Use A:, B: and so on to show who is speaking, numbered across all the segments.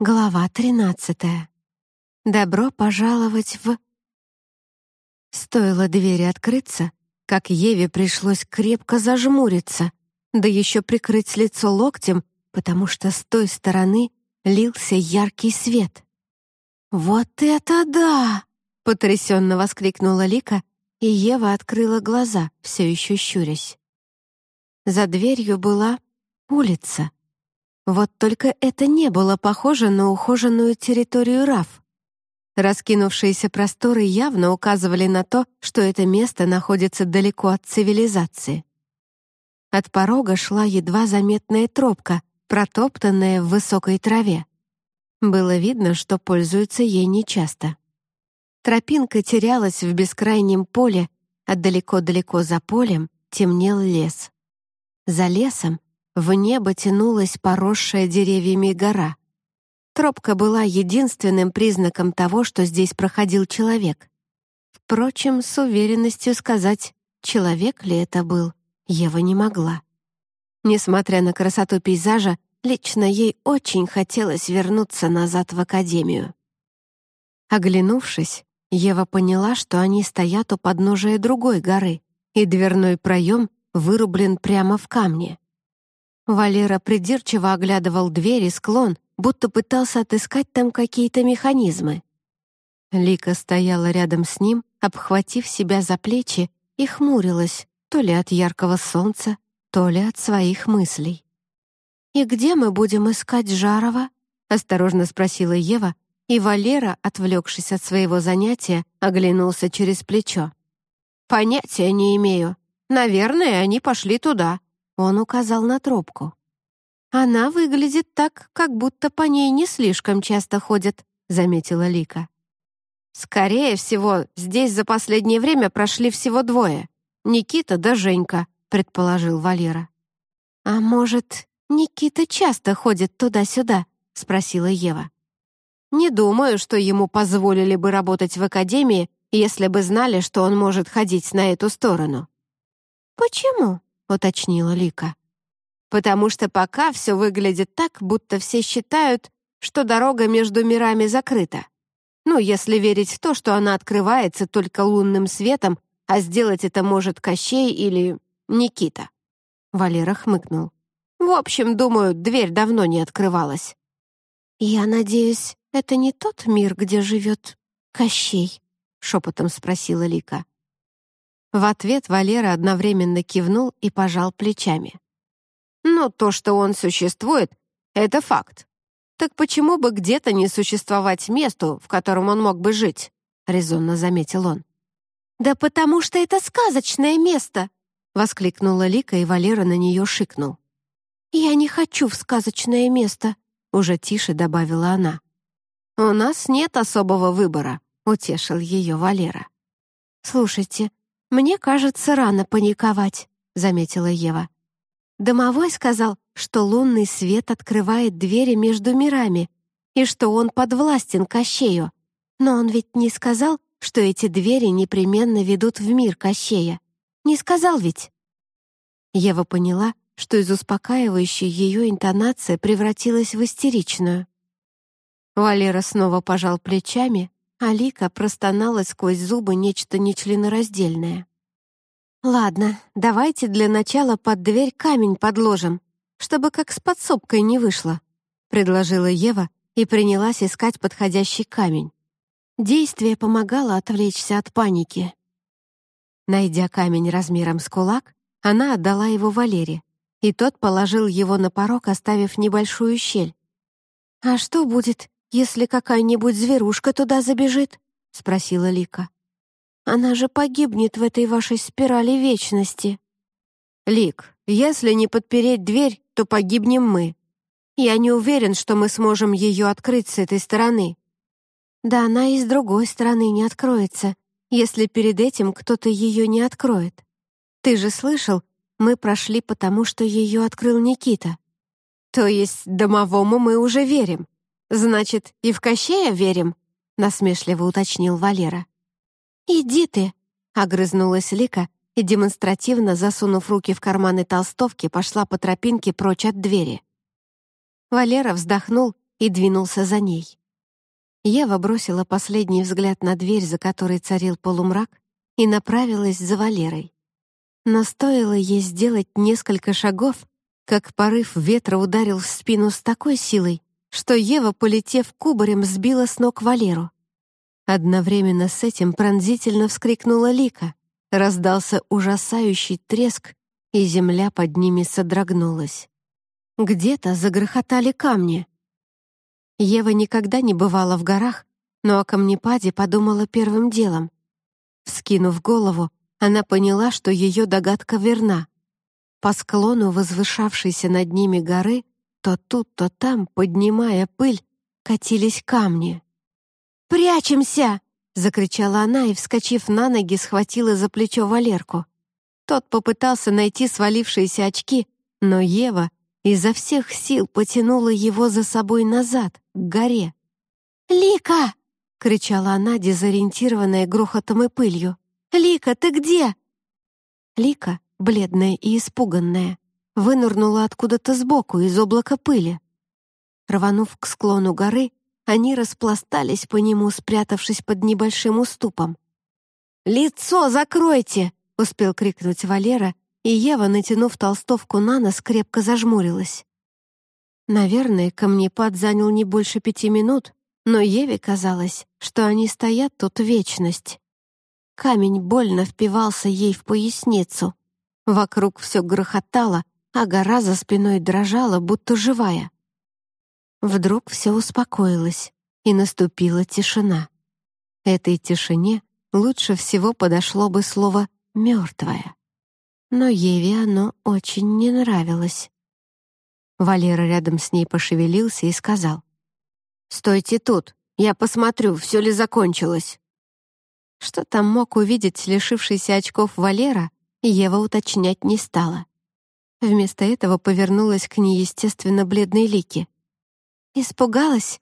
A: Глава тринадцатая. Добро пожаловать в... Стоило двери открыться, как Еве пришлось крепко зажмуриться, да еще прикрыть лицо локтем, потому что с той стороны лился яркий свет. «Вот это да!» — потрясенно воскликнула Лика, и Ева открыла глаза, все еще щурясь. За дверью была улица — вот только это не было похоже на ухоженную территорию РАФ. Раскинувшиеся просторы явно указывали на то, что это место находится далеко от цивилизации. От порога шла едва заметная тропка, протоптанная в высокой траве. Было видно, что пользуются ей нечасто. Тропинка терялась в бескрайнем поле, а далеко-далеко за полем темнел лес. За лесом в небо тянулась поросшая деревьями гора. Тропка была единственным признаком того, что здесь проходил человек. Впрочем, с уверенностью сказать, человек ли это был, Ева не могла. Несмотря на красоту пейзажа, лично ей очень хотелось вернуться назад в академию. Оглянувшись, Ева поняла, что они стоят у подножия другой горы, и дверной проем вырублен прямо в камне. Валера придирчиво оглядывал дверь и склон, будто пытался отыскать там какие-то механизмы. Лика стояла рядом с ним, обхватив себя за плечи, и хмурилась то ли от яркого солнца, то ли от своих мыслей. «И где мы будем искать Жарова?» — осторожно спросила Ева, и Валера, отвлекшись от своего занятия, оглянулся через плечо. «Понятия не имею. Наверное, они пошли туда», он указал на тропку. «Она выглядит так, как будто по ней не слишком часто ходят», — заметила Лика. «Скорее всего, здесь за последнее время прошли всего двое. Никита да Женька», — предположил Валера. «А может, Никита часто ходит туда-сюда?» — спросила Ева. «Не думаю, что ему позволили бы работать в академии, если бы знали, что он может ходить на эту сторону». «Почему?» — уточнила Лика. «Потому что пока все выглядит так, будто все считают, что дорога между мирами закрыта. Ну, если верить в то, что она открывается только лунным светом, а сделать это может Кощей или Никита». Валера хмыкнул. «В общем, думаю, дверь давно не открывалась». «Я надеюсь, это не тот мир, где живет Кощей?» — шепотом спросила Лика. В ответ Валера одновременно кивнул и пожал плечами. «Ну, то, что он существует, это факт. Так почему бы где-то не существовать месту, в котором он мог бы жить?» — резонно заметил он. «Да потому что это сказочное место!» — воскликнула Лика, и Валера на нее шикнул. «Я не хочу в сказочное место», — уже тише добавила она. «У нас нет особого выбора», — утешил ее Валера. «Слушайте, «Мне кажется, рано паниковать», — заметила Ева. Домовой сказал, что лунный свет открывает двери между мирами и что он подвластен Кощею. Но он ведь не сказал, что эти двери непременно ведут в мир Кощея. Не сказал ведь? Ева поняла, что из успокаивающей ее интонация превратилась в истеричную. Валера снова пожал плечами, Алика простонала сквозь зубы нечто нечленораздельное. «Ладно, давайте для начала под дверь камень подложим, чтобы как с подсобкой не вышло», — предложила Ева и принялась искать подходящий камень. Действие помогало отвлечься от паники. Найдя камень размером с кулак, она отдала его Валере, и тот положил его на порог, оставив небольшую щель. «А что будет, если какая-нибудь зверушка туда забежит?» — спросила Лика. «Она же погибнет в этой вашей спирали вечности». «Лик, если не подпереть дверь, то погибнем мы. Я не уверен, что мы сможем ее открыть с этой стороны». «Да она и с другой стороны не откроется, если перед этим кто-то ее не откроет. Ты же слышал, мы прошли потому, что ее открыл Никита». «То есть домовому мы уже верим?» «Значит, и в Кощея верим?» — насмешливо уточнил Валера. «Иди ты!» — огрызнулась Лика и, демонстративно засунув руки в карманы толстовки, пошла по тропинке прочь от двери. Валера вздохнул и двинулся за ней. Ева бросила последний взгляд на дверь, за которой царил полумрак, и направилась за Валерой. Но стоило ей сделать несколько шагов, как порыв ветра ударил в спину с такой силой, что Ева, полетев кубарем, сбила с ног Валеру. Одновременно с этим пронзительно вскрикнула Лика. Раздался ужасающий треск, и земля под ними содрогнулась. Где-то загрохотали камни. Ева никогда не бывала в горах, но о камнепаде подумала первым делом. Вскинув голову, она поняла, что ее догадка верна. По склону возвышавшейся над ними горы то тут, то там, поднимая пыль, катились камни. «Прячемся!» — закричала она и, вскочив на ноги, схватила за плечо Валерку. Тот попытался найти свалившиеся очки, но Ева изо всех сил потянула его за собой назад, к горе. «Лика!» — кричала она, дезориентированная грохотом и пылью. «Лика, ты где?» Лика, бледная и испуганная, вынырнула откуда-то сбоку из облака пыли. Рванув к склону горы, они распластались по нему, спрятавшись под небольшим уступом. «Лицо закройте!» — успел крикнуть Валера, и Ева, натянув толстовку на нос, крепко зажмурилась. Наверное, камнепад занял не больше пяти минут, но Еве казалось, что они стоят тут вечность. Камень больно впивался ей в поясницу. Вокруг все грохотало, а гора за спиной дрожала, будто живая. Вдруг все успокоилось, и наступила тишина. Этой тишине лучше всего подошло бы слово «мертвое». Но Еве оно очень не нравилось. Валера рядом с ней пошевелился и сказал. «Стойте тут, я посмотрю, все ли закончилось». Что там мог увидеть лишившийся очков Валера, Ева уточнять не стала. Вместо этого повернулась к неестественно бледной Лике. «Испугалась?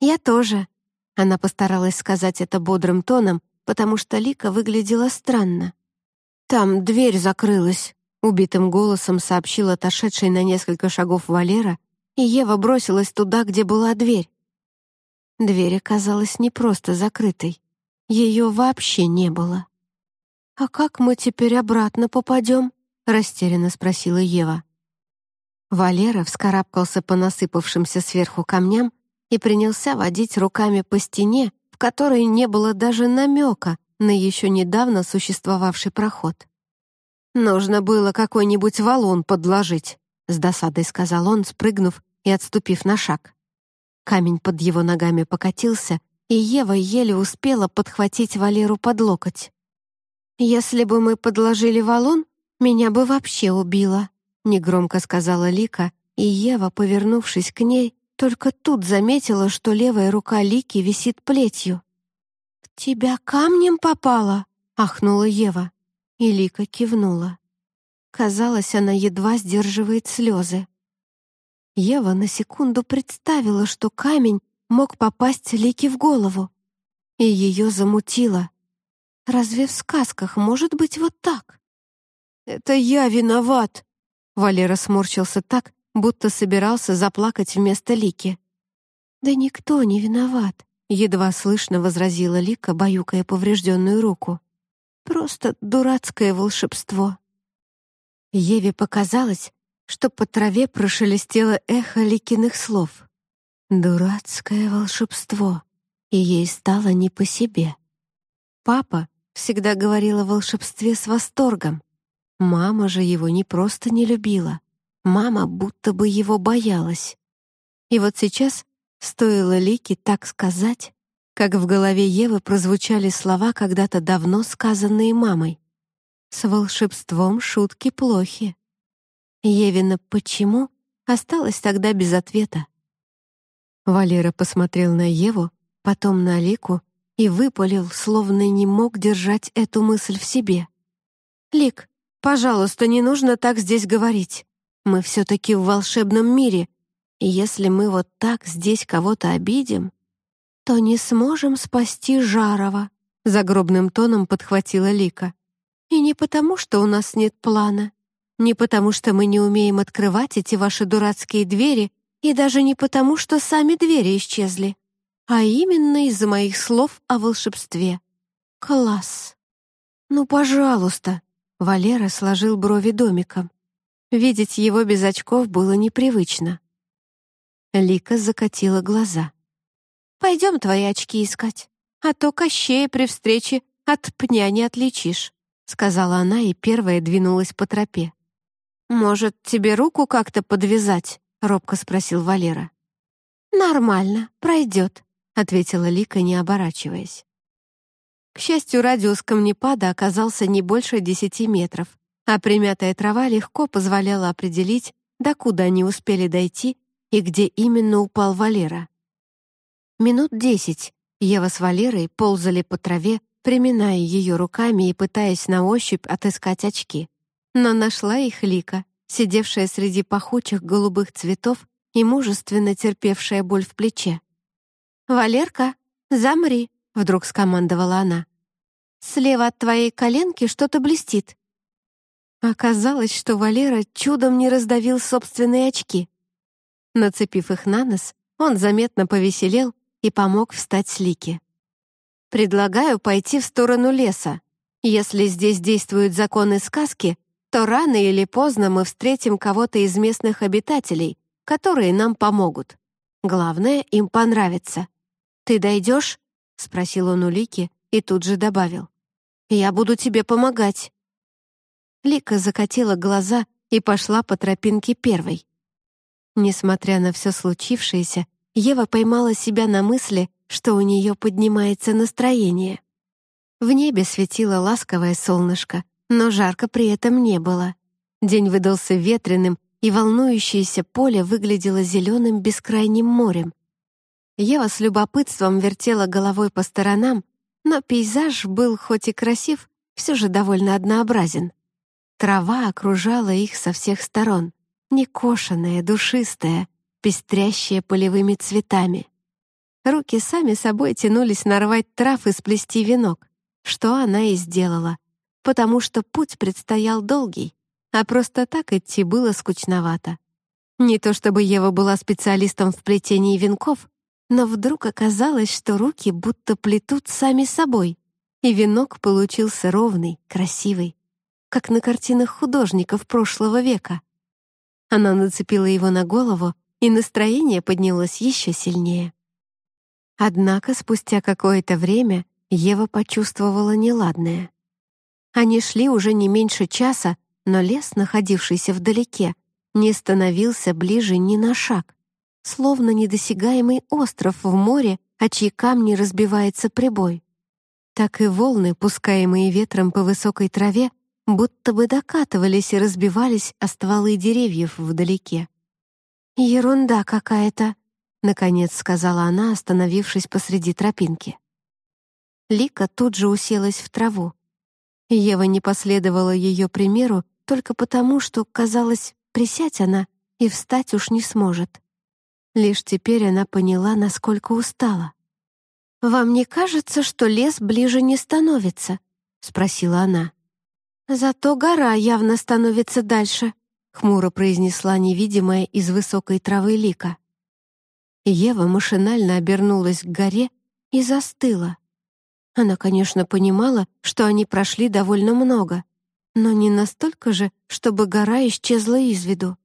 A: Я тоже». Она постаралась сказать это бодрым тоном, потому что Лика выглядела странно. «Там дверь закрылась», — убитым голосом сообщил отошедший на несколько шагов Валера, и Ева бросилась туда, где была дверь. Дверь оказалась не просто закрытой. Ее вообще не было. «А как мы теперь обратно попадем?» — растерянно спросила Ева. Валера вскарабкался по насыпавшимся сверху камням и принялся водить руками по стене, в которой не было даже намека на еще недавно существовавший проход. «Нужно было какой-нибудь валун подложить», — с досадой сказал он, спрыгнув и отступив на шаг. Камень под его ногами покатился, и Ева еле успела подхватить Валеру под локоть. «Если бы мы подложили валун, меня бы вообще убило», — негромко сказала Лика, и Ева, повернувшись к ней, только тут заметила, что левая рука Лики висит плетью. «В тебя камнем попало?» — ахнула Ева. И Лика кивнула. Казалось, она едва сдерживает слезы. Ева на секунду представила, что камень мог попасть Лике в голову. И ее замутило. Разве в сказках может быть вот так? «Это я виноват!» Валера сморщился так, будто собирался заплакать вместо Лики. «Да никто не виноват», — едва слышно возразила Лика, баюкая поврежденную руку. «Просто дурацкое волшебство». Еве показалось, что по траве прошелестело эхо Ликиных слов. Дурацкое волшебство, и ей стало не по себе. Папа всегда говорил о волшебстве с восторгом. Мама же его не просто не любила. Мама будто бы его боялась. И вот сейчас стоило Лике так сказать, как в голове Евы прозвучали слова, когда-то давно сказанные мамой. «С волшебством шутки плохи». Евина «почему?» осталась тогда без ответа. Валера посмотрел на Еву, потом на Лику и выпалил, словно не мог держать эту мысль в себе. «Лик, пожалуйста, не нужно так здесь говорить. Мы все-таки в волшебном мире, и если мы вот так здесь кого-то обидим, то не сможем спасти Жарова», — загробным тоном подхватила Лика. «И не потому, что у нас нет плана, не потому что мы не умеем открывать эти ваши дурацкие двери И даже не потому, что сами двери исчезли, а именно из-за моих слов о волшебстве. Класс. Ну, пожалуйста. Валера сложил брови домиком. Видеть его без очков было непривычно. Лика закатила глаза. «Пойдем твои очки искать, а то Кощея при встрече от пня не отличишь», сказала она и первая двинулась по тропе. «Может, тебе руку как-то подвязать?» — робко спросил Валера. «Нормально, пройдет», — ответила Лика, не оборачиваясь. К счастью, радиус камнепада оказался не больше десяти метров, а примятая трава легко позволяла определить, докуда они успели дойти и где именно упал Валера. Минут десять Ева с Валерой ползали по траве, приминая ее руками и пытаясь на ощупь отыскать очки. Но нашла их Лика, сидевшая среди пахучих голубых цветов и мужественно терпевшая боль в плече. «Валерка, замри!» — вдруг скомандовала она. «Слева от твоей коленки что-то блестит». Оказалось, что Валера чудом не раздавил собственные очки. Нацепив их на нос, он заметно повеселел и помог встать с Лики. «Предлагаю пойти в сторону леса. Если здесь действуют законы сказки, то рано или поздно мы встретим кого-то из местных обитателей, которые нам помогут. Главное, им понравится. Ты дойдешь?» — спросил он у Лики и тут же добавил. «Я буду тебе помогать». Лика закатила глаза и пошла по тропинке первой. Несмотря на все случившееся, Ева поймала себя на мысли, что у нее поднимается настроение. В небе светило ласковое солнышко, но жарко при этом не было. День выдался ветреным, и волнующееся поле выглядело зеленым бескрайним морем. Ева с любопытством вертела головой по сторонам, но пейзаж был хоть и красив, все же довольно однообразен. Трава окружала их со всех сторон некошенная, душистая, пестрящая полевыми цветами. Руки сами собой тянулись нарвать трав и сплести венок, что она и сделала, потому что путь предстоял долгий, а просто так идти было скучновато. Не то чтобы Ева была специалистом в плетении венков, но вдруг оказалось, что руки будто плетут сами собой, и венок получился ровный, красивый, как на картинах художников прошлого века. Она нацепила его на голову, и настроение поднялось еще сильнее. Однако спустя какое-то время Ева почувствовала неладное. Они шли уже не меньше часа, но лес, находившийся вдалеке, не становился ближе ни на шаг, словно недосягаемый остров в море, а чьи камни разбивается прибой. Так и волны, пускаемые ветром по высокой траве, будто бы докатывались и разбивались о стволы деревьев вдалеке. «Ерунда какая-то», — наконец сказала она, остановившись посреди тропинки. Лика тут же уселась в траву. Ева не последовала ее примеру только потому, что, казалось, присядь она и встать уж не сможет. Лишь теперь она поняла, насколько устала. «Вам не кажется, что лес ближе не становится?» — спросила она. «Зато гора явно становится дальше», — хмуро произнесла невидимая из высокой травы лика. Ева машинально обернулась к горе и застыла. Она, конечно, понимала, что они прошли довольно много, но не настолько же, чтобы гора исчезла из виду.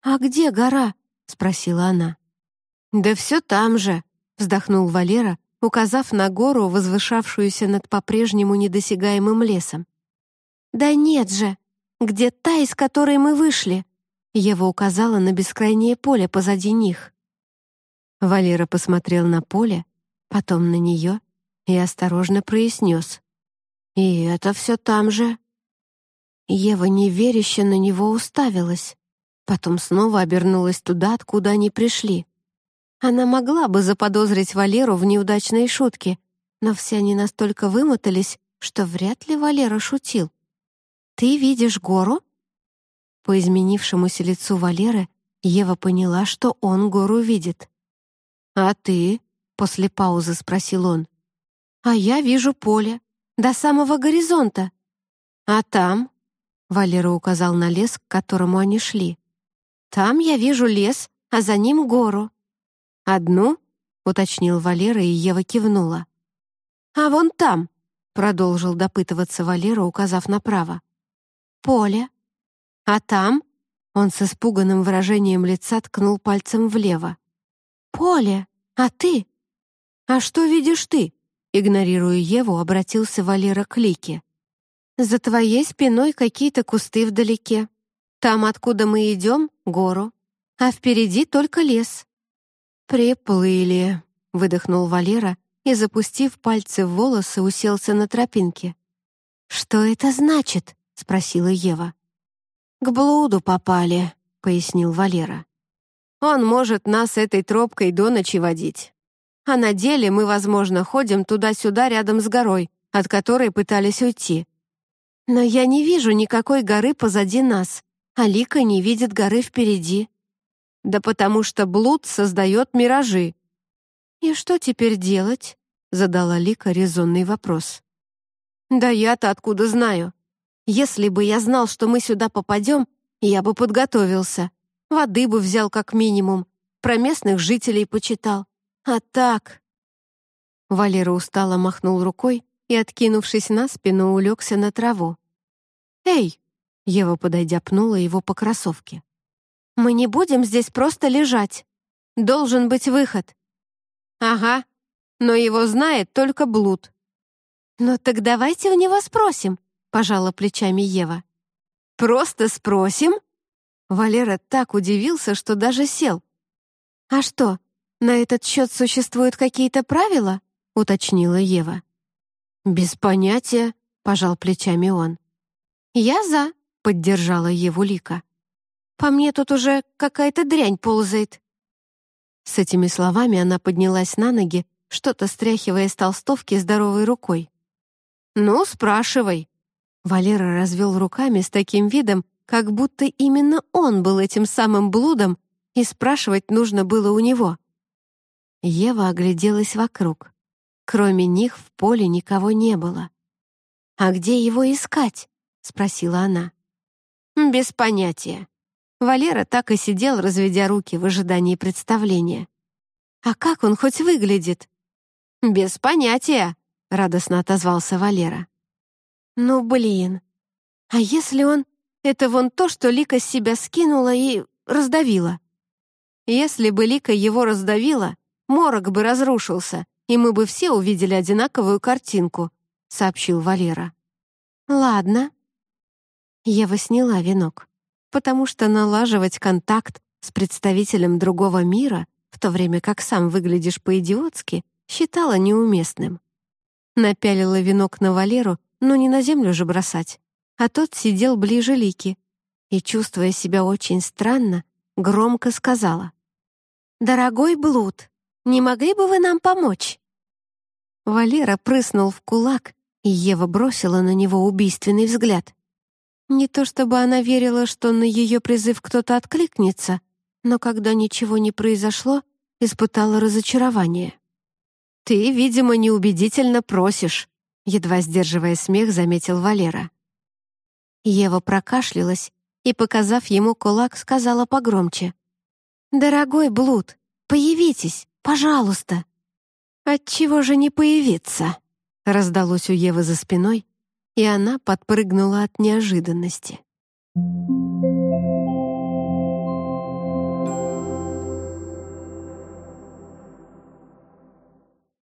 A: «А где гора?» — спросила она. «Да все там же», — вздохнул Валера, указав на гору, возвышавшуюся над по-прежнему недосягаемым лесом. «Да нет же! Где та, из которой мы вышли?» Ева указала на бескрайнее поле позади них. Валера посмотрел на поле, потом на нее и осторожно произнес. «И это все там же?» Ева неверяще на него уставилась, потом снова обернулась туда, откуда они пришли. Она могла бы заподозрить Валеру в неудачной шутке, но все они настолько вымотались, что вряд ли Валера шутил. «Ты видишь гору?» По изменившемуся лицу Валеры Ева поняла, что он гору видит. «А ты?» — после паузы спросил он. «А я вижу поле. До самого горизонта. А там?» — Валера указал на лес, к которому они шли. «Там я вижу лес, а за ним гору».
B: «Одну?» — уточнил Валера, и Ева кивнула.
A: «А вон там», — продолжил допытываться Валера, указав направо. «Поле. А там?» — он с испуганным выражением лица ткнул пальцем влево. «Поле. А ты?» «А что видишь ты?» Игнорируя Еву, обратился Валера к Лике. «За твоей спиной какие-то кусты вдалеке. Там, откуда мы идем, — гору, а впереди только лес».
B: «Приплыли», — выдохнул Валера и, запустив пальцы в волосы, уселся на тропинке.
A: «Что это значит?» — спросила Ева.
B: «К блуду попали», — пояснил Валера. «Он может нас этой тропкой до ночи водить. А на деле мы, возможно, ходим туда-сюда рядом с горой, от которой пытались уйти.
A: Но я не вижу никакой горы позади нас, а Лика не видит горы впереди.
B: Да потому что блуд создает миражи.
A: «И что теперь делать?» — задала Лика резонный вопрос.
B: «Да я-то откуда знаю? Если бы я знал, что мы сюда попадем, я бы подготовился. Воды бы взял как минимум, про местных жителей почитал. А так...»
A: Валера устало махнул рукой и, откинувшись на спину, улегся на траву.
B: «Эй!» — Ева, подойдя, пнула его по кроссовке.
A: «Мы не будем здесь просто лежать. Должен быть выход».
B: «Ага, но его знает только Блуд».
A: «Ну так давайте у него спросим», — пожала плечами Ева.
B: «Просто спросим?» Валера так удивился, что даже сел.
A: «А что, на этот счет существуют какие-то правила?» — уточнила Ева.
B: «Без понятия», — пожал плечами он.
A: «Я за», — поддержала Еву Лика. «По мне тут уже какая-то дрянь ползает».
B: С этими словами она поднялась на ноги, что-то стряхивая с толстовки здоровой рукой. «Ну, спрашивай». Валера развел руками с таким видом, как будто именно он был этим самым блудом, и спрашивать нужно было у него. Ева огляделась вокруг. Кроме них в поле никого не было.
A: «А где его искать?» — спросила она.
B: «Без понятия». Валера так и сидел, разведя руки в ожидании представления.
A: «А как он хоть выглядит?»
B: «Без понятия», — радостно отозвался Валера.
A: «Ну, блин. А если он... Это вон то, что Лика с себя скинула и раздавила?»
B: «Если бы Лика его раздавила, морок бы разрушился, и мы бы все увидели одинаковую картинку», — сообщил Валера.
A: «Ладно».
B: Ева сняла венок, потому что налаживать контакт с представителем другого мира, в то время как сам выглядишь по-идиотски, считала неуместным. Напялила венок на Валеру, но не на землю же бросать, а тот сидел ближе Лики и, чувствуя себя очень странно, громко сказала.
A: «Дорогой Блуд, не могли бы вы нам помочь?»
B: Валера прыснул в кулак, и Ева бросила на него убийственный взгляд. Не то чтобы она верила, что на ее призыв кто-то откликнется, но когда ничего не произошло, испытала разочарование. «Ты, видимо, неубедительно просишь», — едва сдерживая смех, заметил Валера. Ева прокашлялась и, показав ему кулак, сказала погромче.
A: «Дорогой Блуд, появитесь, Пожалуйста!»
B: «Отчего же не появиться?» раздалось у Евы за спиной, и она подпрыгнула от неожиданности.